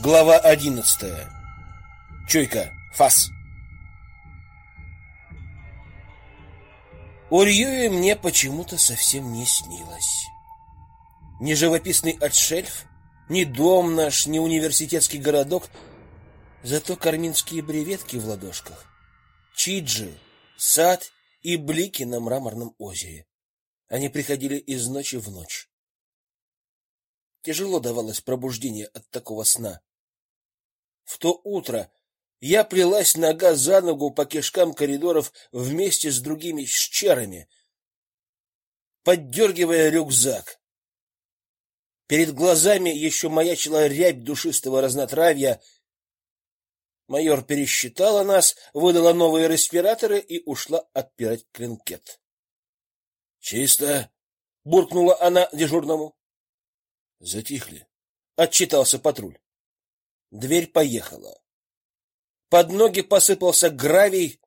Глава одиннадцатая. Чуйка. Фас. У Рьюи мне почему-то совсем не снилось. Ни живописный отшельф, ни дом наш, ни университетский городок, зато карминские бреветки в ладошках, чиджи, сад и блики на мраморном озере. Они приходили из ночи в ночь. Тяжело давалось пробуждение от такого сна. В то утро я плелась нога за ногу по кишкам коридоров вместе с другими щерами, поддергивая рюкзак. Перед глазами еще маячила рябь душистого разнотравья. Майор пересчитала нас, выдала новые респираторы и ушла отпирать клинкет. Чисто, буркнула она дежурному. Затихли. Отчитался патруль. Дверь поехала. Под ноги посыпался гравий,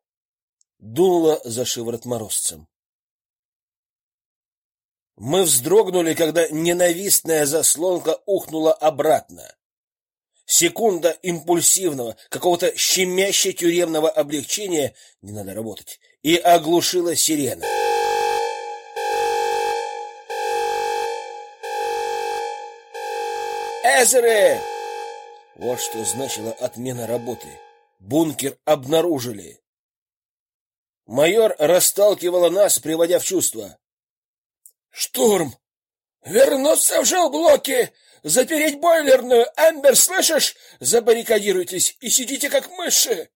дуло за шиворот морозцем. Мы вздрогнули, когда ненавистная заслонка ухнула обратно. Секунда импульсивного, какого-то щемяще тюремного облегчения, не надо работать, и оглушила сирена. Эзеры! Вот что значила отмена работы. Бункер обнаружили. Майор расталкивала нас, приводя в чувство. Штурм! Вернуться в жилблоки! Запереть бойлерную! Эмбер, слышишь? Забаррикадируйтесь и сидите как мыши!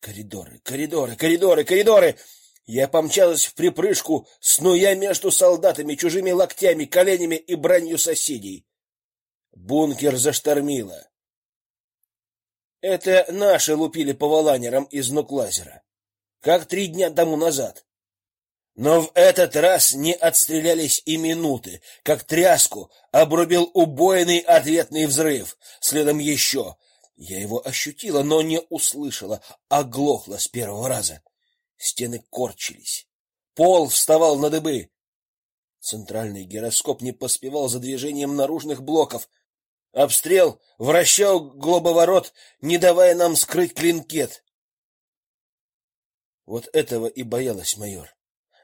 Коридоры, коридоры, коридоры, коридоры! Я помчалась в припрыжку, снуя между солдатами, чужими локтями, коленями и бранью соседей. Бункер заштормило. Это наши лупили по воланерам из нуклазера, как три дня тому назад. Но в этот раз не отстрелялись и минуты, как тряску обрубил убойный ответный взрыв, следом еще. Я его ощутила, но не услышала, оглохла с первого раза. Стены корчились. Пол вставал на дыбы. Центральный гироскоп не поспевал за движением наружных блоков. Обстрел вращал глобоворот, не давая нам скрыть клинкет. Вот этого и боялась майор.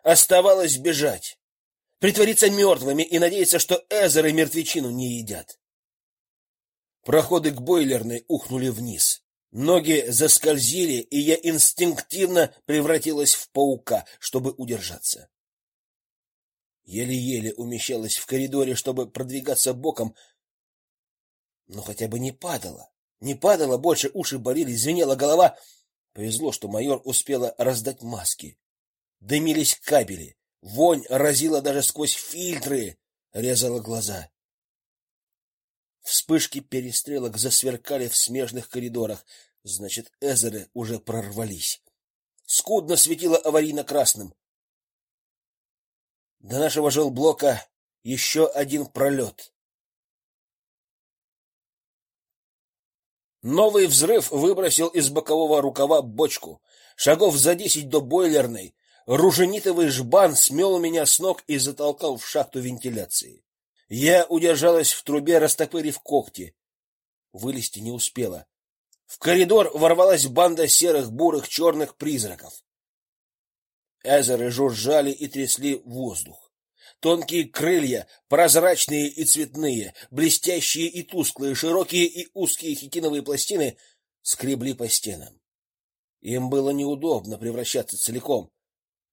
Оставалось бежать, притвориться мертвыми и надеяться, что эзеры мертвечину не едят. Проходы к бойлерной ухнули вниз. Ноги заскользили, и я инстинктивно превратилась в паука, чтобы удержаться. Еле-еле умещалась в коридоре, чтобы продвигаться боком, но хотя бы не падала. Не падала больше, уши болели, звенела голова. Повезло, что майор успела раздать маски. Дымились кабели, вонь разила даже сквозь фильтры, резала глаза. Вспышки перестрелок засверкали в смежных коридорах, значит, эзеры уже прорвались. Скудно светило аварийно-красным. До нашего жилблока еще один пролет. Новый взрыв выбросил из бокового рукава бочку. Шагов за десять до бойлерной руженитовый жбан смел меня с ног и затолкал в шахту вентиляции. Я удержалась в трубе, растопырив когти. Вылезти не успела. В коридор ворвалась банда серых, бурых, черных призраков. Эзеры жужжали и трясли воздух. Тонкие крылья, прозрачные и цветные, блестящие и тусклые, широкие и узкие хитиновые пластины скребли по стенам. Им было неудобно превращаться целиком.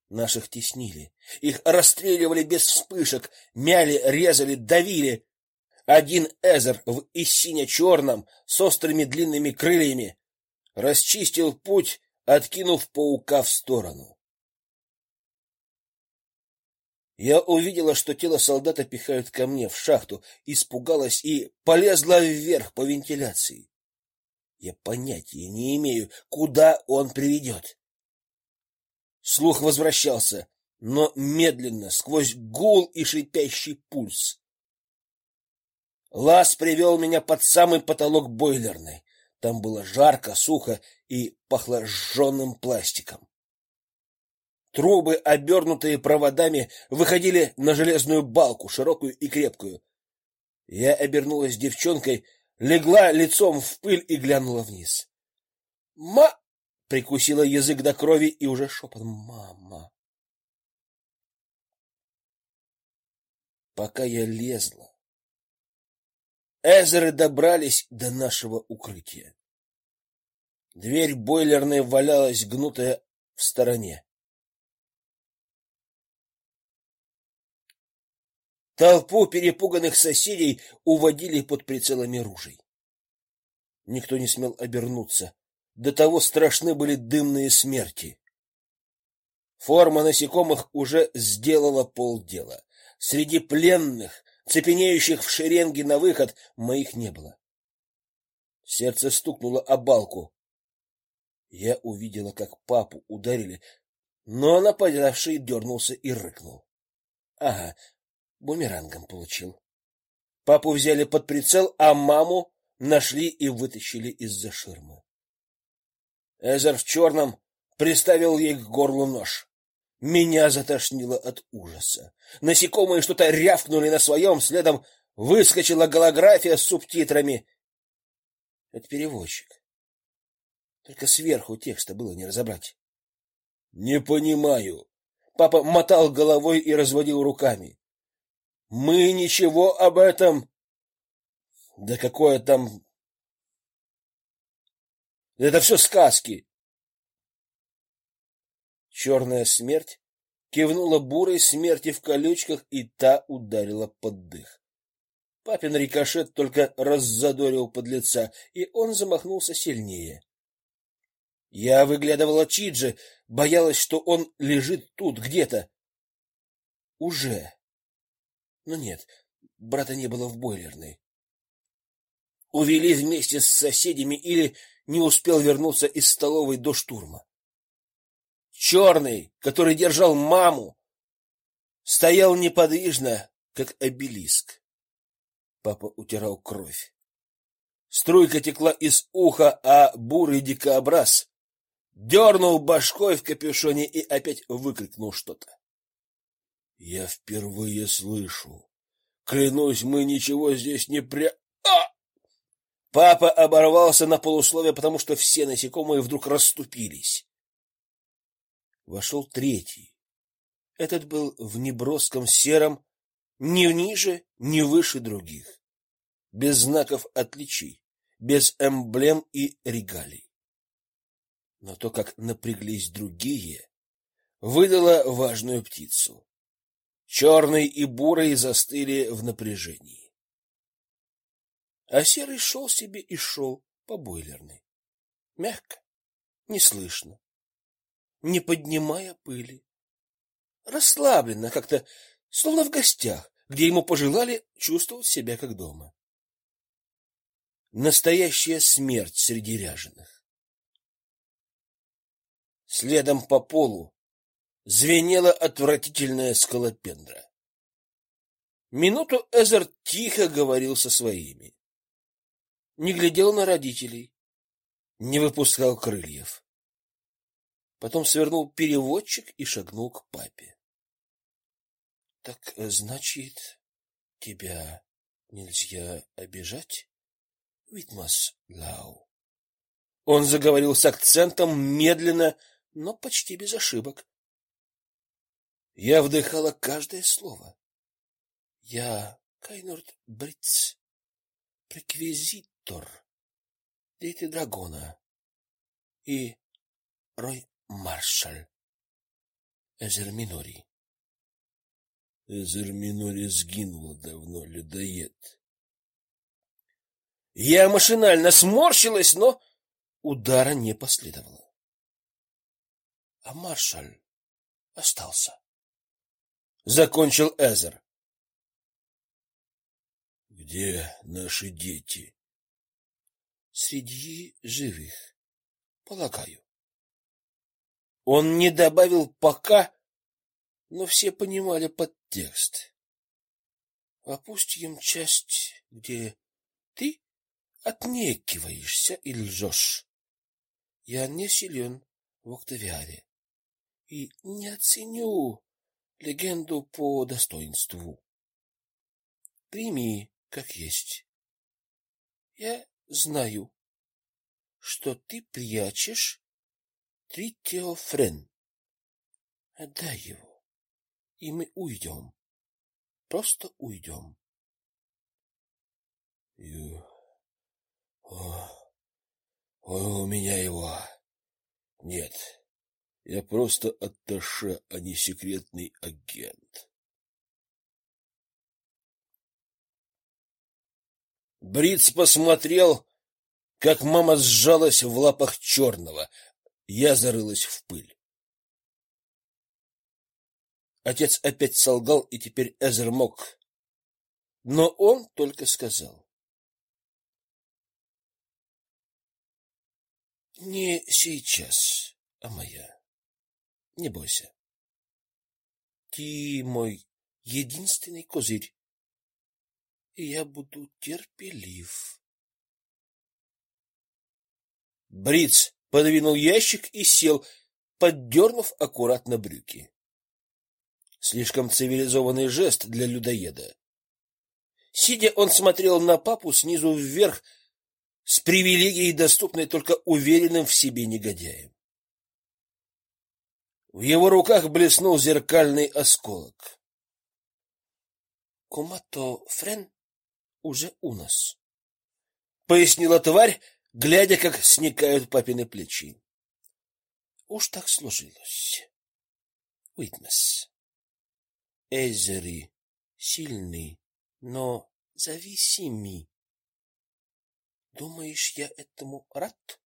Наших теснили. Их расстреливали без вспышек, мяли, резали, давили. Один эзер в иссине черном с острыми длинными крыльями расчистил путь, откинув паука в сторону. Я увидела, что тело солдата пихают ко мне в шахту, испугалась и полезла вверх по вентиляции. Я понятия не имею, куда он приведет. Слух возвращался, но медленно, сквозь гул и шипящий пульс. Лаз привел меня под самый потолок бойлерной. Там было жарко, сухо и пахло сжёным пластиком. Трубы, обернутые проводами, выходили на железную балку, широкую и крепкую. Я обернулась девчонкой, легла лицом в пыль и глянула вниз. Ма прикусила язык до крови и уже шепотом мама. Пока я лезла, Эзеры добрались до нашего укрытия. Дверь бойлерной валялась гнутая в стороне. Толпу перепуганных соседей уводили под прицелами ружей. Никто не смел обернуться. До того страшны были дымные смерти. Форма насекомых уже сделала полдела. Среди пленных, цепенеющих в шеренге на выход, моих не было. Сердце стукнуло о балку. Я увидела, как папу ударили, но нападавший дернулся и рыкнул. Ага, бумерангом получил. Папу взяли под прицел, а маму нашли и вытащили из-за ширмы. Эзер в черном приставил ей к горлу нож. Меня затошнило от ужаса. Насекомые что-то рявкнули на своем, следом выскочила голография с субтитрами. Это переводчик. Только сверху текста было не разобрать. Не понимаю. Папа мотал головой и разводил руками. Мы ничего об этом. Да какое там Это все сказки. Черная смерть кивнула бурой смерти в колючках, и та ударила под дых. Папин рикошет только раззадорил подлеца, и он замахнулся сильнее. Я выглядывала Чиджи, боялась, что он лежит тут где-то. Уже. Но нет, брата не было в бойлерной. Увели вместе с соседями или не успел вернуться из столовой до штурма. Черный, который держал маму, стоял неподвижно, как обелиск. Папа утирал кровь. Струйка текла из уха, а бурый дикобраз дернул башкой в капюшоне и опять выкрикнул что-то. Я впервые слышу. Клянусь, мы ничего здесь не пря... А! Папа оборвался на полусловие, потому что все насекомые вдруг расступились. Вошел третий. Этот был в неброском сером, ни ниже, ни выше других, без знаков отличий, без эмблем и регалий. Но то, как напряглись другие, выдало важную птицу. Черный и бурый застыли в напряжении. А серый шел себе и шел по бойлерной. Мягко, неслышно, не поднимая пыли. Расслабленно, как-то, словно в гостях, где ему пожелали чувствовать себя как дома. Настоящая смерть среди ряженых. Следом по полу звенела отвратительная скалопендра. Минуту Эзер тихо говорил со своими. Не глядел на родителей, не выпускал крыльев. Потом свернул переводчик и шагнул к папе. Так значит, тебя нельзя обижать, Витмас Лау. Он заговорил с акцентом медленно но почти без ошибок. Я вдыхала каждое слово. Я Кайнорд Бриц, преквизитор Дети Драгона и Рой Маршаль Эзер Минори. Эзер Минори сгинула давно, людоед. Я машинально сморщилась, но удара не последовало а маршаль остался. Закончил Эзер. Где наши дети? Среди живых, полагаю. Он не добавил пока, но все понимали подтекст. Опустим часть, где ты отнекиваешься и лжешь. Я не силен в Октавиаде и не оценю легенду по достоинству. Прими, как есть. Я знаю, что ты прячешь тритиофрен. Отдай его, и мы уйдем. Просто уйдем. Ю... О, о, у меня его нет. Я просто атташе, а не секретный агент. Бриц посмотрел, как мама сжалась в лапах черного. Я зарылась в пыль. Отец опять солгал, и теперь Эзер мог. Но он только сказал: Не сейчас, а моя. Не бойся. Ты мой единственный козырь. И я буду терпелив. Бриц подвинул ящик и сел, поддернув аккуратно брюки. Слишком цивилизованный жест для людоеда. Сидя, он смотрел на папу снизу вверх с привилегией, доступной только уверенным в себе негодяям. В его руках блеснул зеркальный осколок. Комато Френ уже у нас, пояснила тварь, глядя, как сникают папины плечи. Уж так сложилось. Уитмес. Эзери сильный, но зависимый. Думаешь, я этому рад?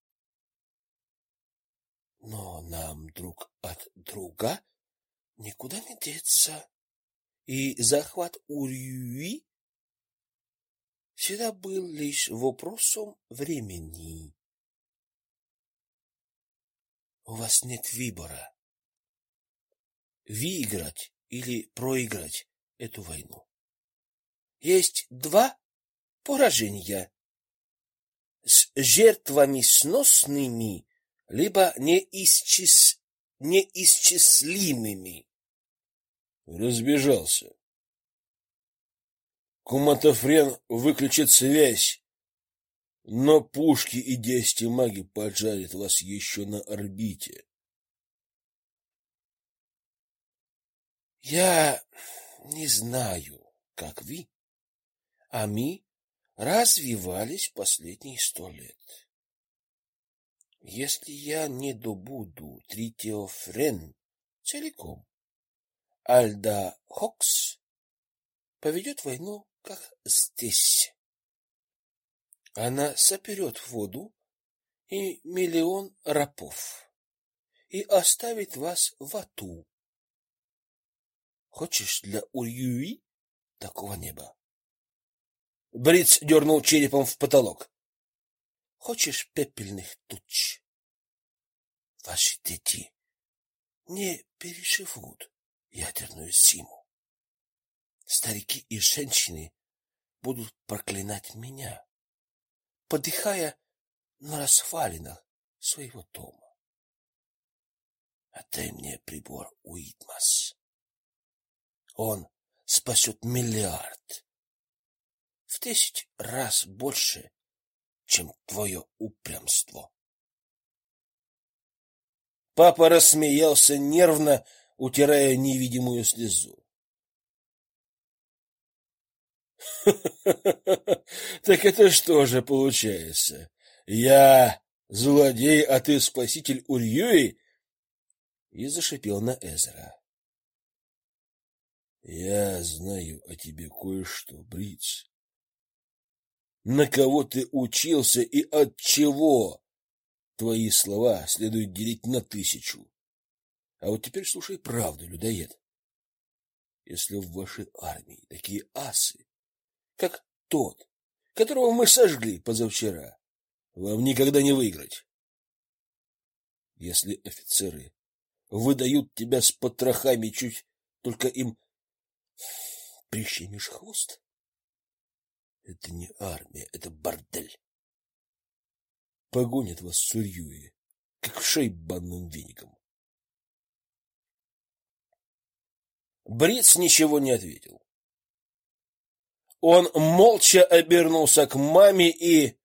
Но нам друг от друга никуда не деться. И захват Урюи всегда был лишь вопросом времени. У вас нет выбора. Выиграть или проиграть эту войну. Есть два поражения с жертвами сносными, либо неисчис... неисчислимыми. Разбежался. Куматофрен выключит связь, но пушки и десяти маги поджарят вас еще на орбите. Я не знаю, как вы, а мы развивались последние сто лет. Если я не добуду тритиофрен целиком, Альда Хокс поведет войну, как здесь. Она соперет воду и миллион рапов и оставит вас в ату. Хочешь для Урюи такого неба? Бриц дернул черепом в потолок. Хочешь пепельных туч? Ваши дети не переживут ядерную зиму. Старики и женщины будут проклинать меня, подыхая на развалинах своего дома. Отдай мне прибор Уитмас. Он спасет миллиард в десять раз больше, чем твое упрямство. Папа рассмеялся нервно, утирая невидимую слезу. Так это что же получается? Я злодей, а ты спаситель Урьюи? И зашипел на Эзера. Я знаю о тебе кое-что, Бриц на кого ты учился и от чего. Твои слова следует делить на тысячу. А вот теперь слушай правду, людоед. Если в вашей армии такие асы, как тот, которого мы сожгли позавчера, вам никогда не выиграть. Если офицеры выдают тебя с потрохами, чуть только им прищемишь хвост, это не армия, это бордель. Погонят вас Сурьюи, как в шей банным веником. Бриц ничего не ответил. Он молча обернулся к маме и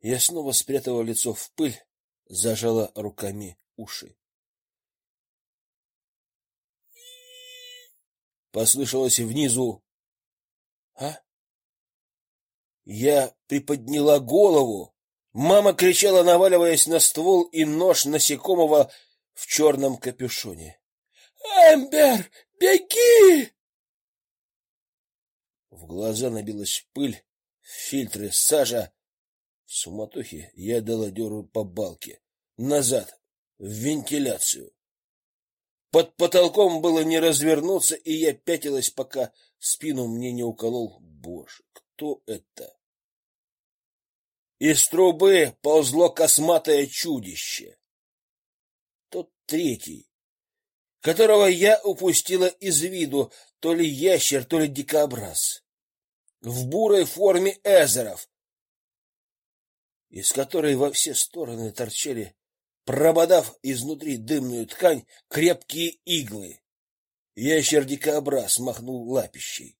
Я снова спрятала лицо в пыль, зажала руками уши. Послышалось внизу: "А?" Я приподняла голову. Мама кричала, наваливаясь на ствол и нож насекомого в черном капюшоне. "Эмбер, беги!" В глаза набилась пыль, фильтры, сажа. В суматохе я дала дёру по балке назад в вентиляцию. Под потолком было не развернуться, и я пятилась, пока спину мне не уколол. Боже, кто это? Из трубы ползло косматое чудище. Тот третий, которого я упустила из виду, то ли ящер, то ли дикобраз. В бурой форме эзеров, из которой во все стороны торчали, прободав изнутри дымную ткань, крепкие иглы. Ящер-дикобраз махнул лапищей.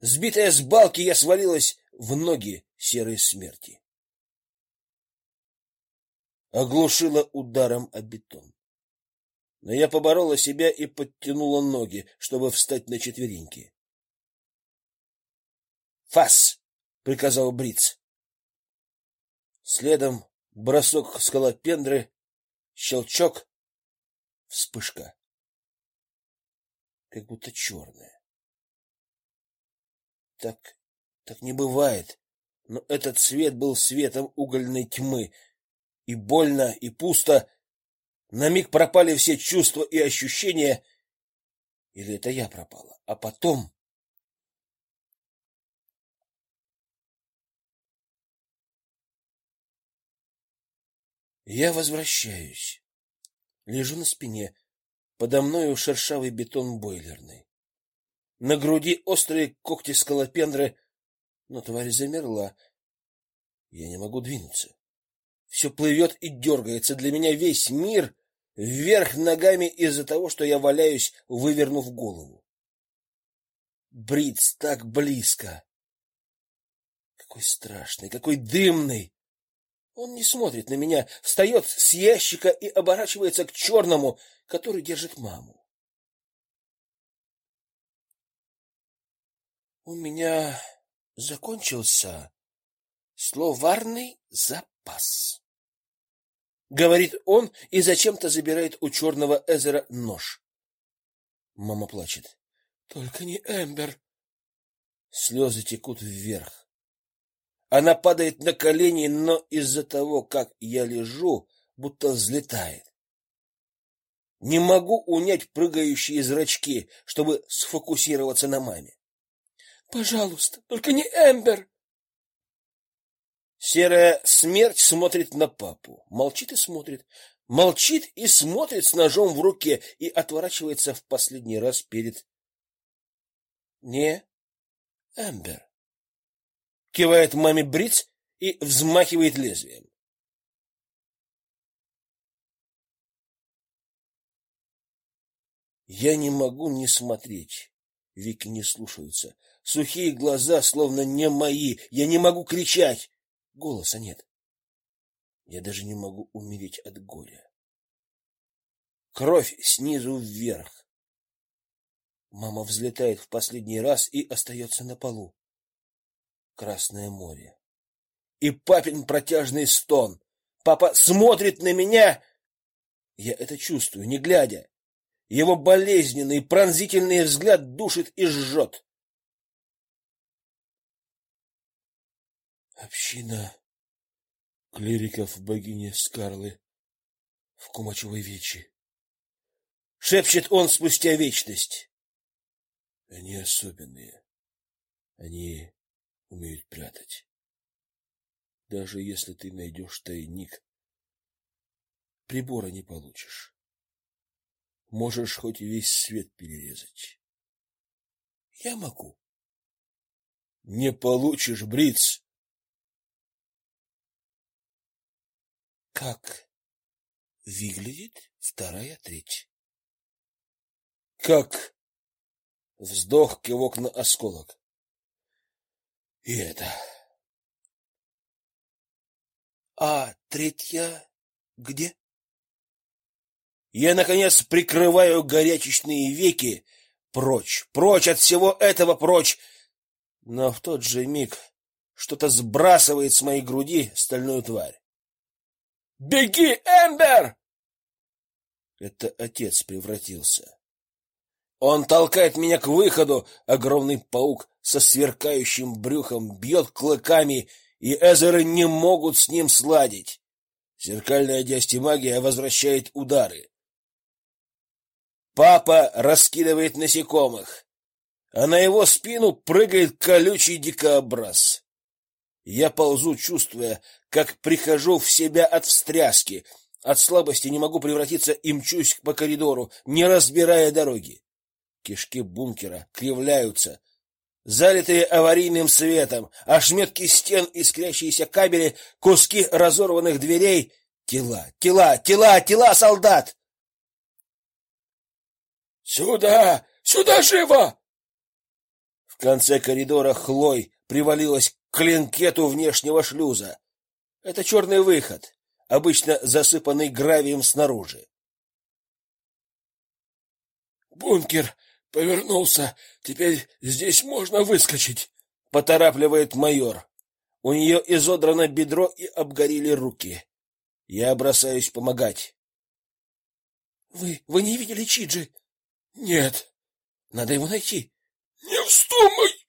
Сбитая с балки, я свалилась в ноги серой смерти. Оглушила ударом о бетон. Но я поборола себя и подтянула ноги, чтобы встать на четвереньки. "Фас!" приказал Бриц. Следом бросок скалопендры, щелчок, вспышка. Как будто черная. Так так не бывает. Но этот свет был светом угольной тьмы, и больно, и пусто. На миг пропали все чувства и ощущения. Или это я пропала? А потом Я возвращаюсь. Лежу на спине. Подо мною шершавый бетон бойлерный. На груди острые когти скалопендры, но тварь замерла. Я не могу двинуться. Все плывет и дергается. Для меня весь мир вверх ногами из-за того, что я валяюсь, вывернув голову. Бриц так близко. Какой страшный, какой дымный. Он не смотрит на меня, встает с ящика и оборачивается к черному, который держит маму. У меня закончился словарный запас. Говорит он и зачем-то забирает у черного Эзера нож. Мама плачет. Только не Эмбер. Слезы текут вверх. Она падает на колени, но из-за того, как я лежу, будто взлетает. Не могу унять прыгающие зрачки, чтобы сфокусироваться на маме. Пожалуйста, только не Эмбер. Серая смерть смотрит на папу, молчит и смотрит, молчит и смотрит с ножом в руке и отворачивается в последний раз перед не Эмбер кивает маме Бриц и взмахивает лезвием. Я не могу не смотреть. Вики не слушаются. Сухие глаза словно не мои. Я не могу кричать. Голоса нет. Я даже не могу умереть от горя. Кровь снизу вверх. Мама взлетает в последний раз и остается на полу. Красное море. И папин протяжный стон. Папа смотрит на меня. Я это чувствую, не глядя. Его болезненный, пронзительный взгляд душит и жжет. Община клириков богини Скарлы в Кумачевой вечи. Шепчет он спустя вечность. Они особенные. Они умеют прятать. Даже если ты найдешь тайник, прибора не получишь. Можешь хоть весь свет перерезать. Я могу. Не получишь, Бриц. Как выглядит вторая треть? Как? Вздох, кивок на осколок. И это А третья где? Я наконец прикрываю горячечные веки, прочь, прочь от всего этого, прочь. Но в тот же миг что-то сбрасывает с моей груди стальную тварь. Беги, Эмбер! Это отец превратился. Он толкает меня к выходу, огромный паук со сверкающим брюхом бьет клыками, и Эзеры не могут с ним сладить. Зеркальная диастемагия возвращает удары. Папа раскидывает насекомых, а на его спину прыгает колючий дикобраз. Я ползу, чувствуя, как прихожу в себя от встряски. От слабости не могу превратиться и мчусь по коридору, не разбирая дороги. Кишки бункера кривляются, залитые аварийным светом, ошметки стен, искрящиеся кабели, куски разорванных дверей, тела, тела, тела, тела солдат. Сюда, сюда живо! В конце коридора Хлой привалилась к клинкету внешнего шлюза. Это черный выход, обычно засыпанный гравием снаружи. Бункер Повернулся. Теперь здесь можно выскочить, поторапливает майор. У нее изодрано бедро и обгорели руки. Я бросаюсь помогать. Вы вы не видели Чиджи? Нет. Надо его найти. Не вздумай.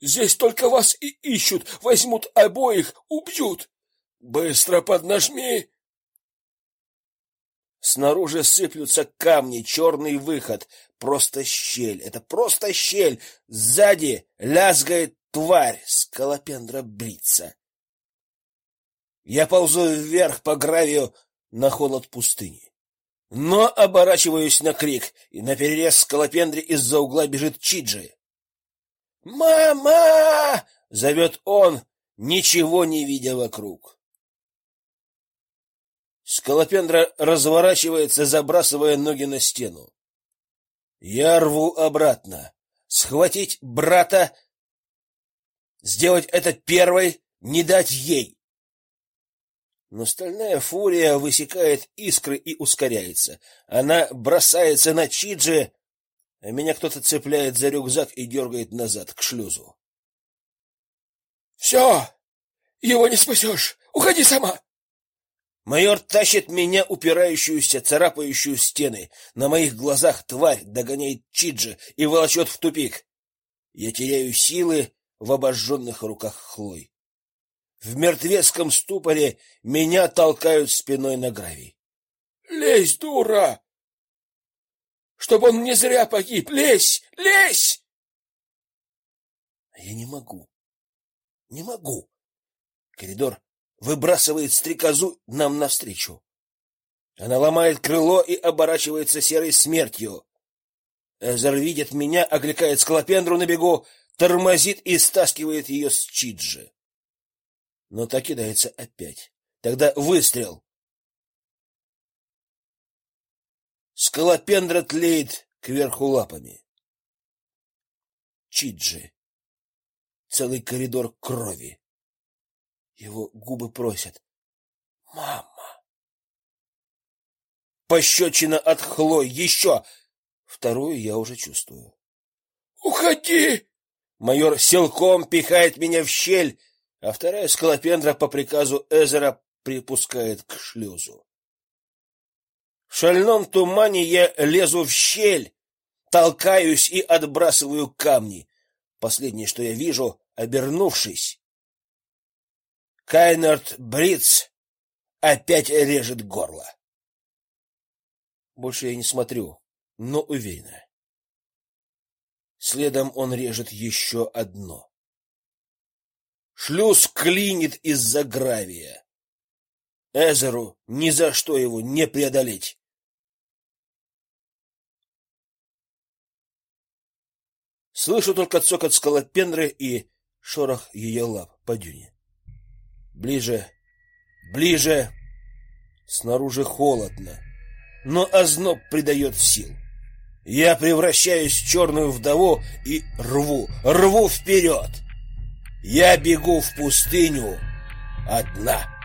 Здесь только вас и ищут. Возьмут обоих, убьют. Быстро поднажми. Снаружи сыплются камни, черный выход, просто щель. Это просто щель. Сзади лязгает тварь, скалопендра брится. Я ползу вверх по гравию на холод пустыни. Но оборачиваюсь на крик, и на перерез скалопендре из-за угла бежит Чиджи. «Мама!» — зовет он, ничего не видя вокруг. Скалопендра разворачивается, забрасывая ноги на стену. Я рву обратно. Схватить брата, сделать это первой, не дать ей. Но стальная фурия высекает искры и ускоряется. Она бросается на Чиджи, а меня кто-то цепляет за рюкзак и дергает назад к шлюзу. Все, его не спасешь! Уходи сама! Майор тащит меня, упирающуюся, царапающую стены. На моих глазах тварь догоняет Чиджи и волочет в тупик. Я теряю силы в обожженных руках Хлой. В мертвецком ступоре меня толкают спиной на гравий. Лезь, дура! Чтоб он не зря погиб. Лезь, лезь! Я не могу. Не могу. Коридор выбрасывает стрекозу нам навстречу. Она ломает крыло и оборачивается серой смертью. Эзер видит меня, окликает скалопендру на бегу, тормозит и стаскивает ее с Чиджи. Но так кидается опять. Тогда выстрел. Скалопендра тлеет кверху лапами. Чиджи. Целый коридор крови. Его губы просят: "Мама". Пощечина от Хлой еще. Вторую я уже чувствую. Уходи! Майор силком пихает меня в щель, а вторая скалопендра по приказу Эзера припускает к шлюзу. В шальном тумане я лезу в щель, толкаюсь и отбрасываю камни. Последнее, что я вижу, обернувшись, Кайнерт Бриц опять режет горло. Больше я не смотрю, но уверена. Следом он режет еще одно. Шлюз клинит из-за гравия. Эзеру ни за что его не преодолеть. Слышу только цокот скалопендры и шорох ее лап по дюне. Ближе, ближе. Снаружи холодно, но озноб придает сил. Я превращаюсь в черную вдову и рву, рву вперед. Я бегу в пустыню одна.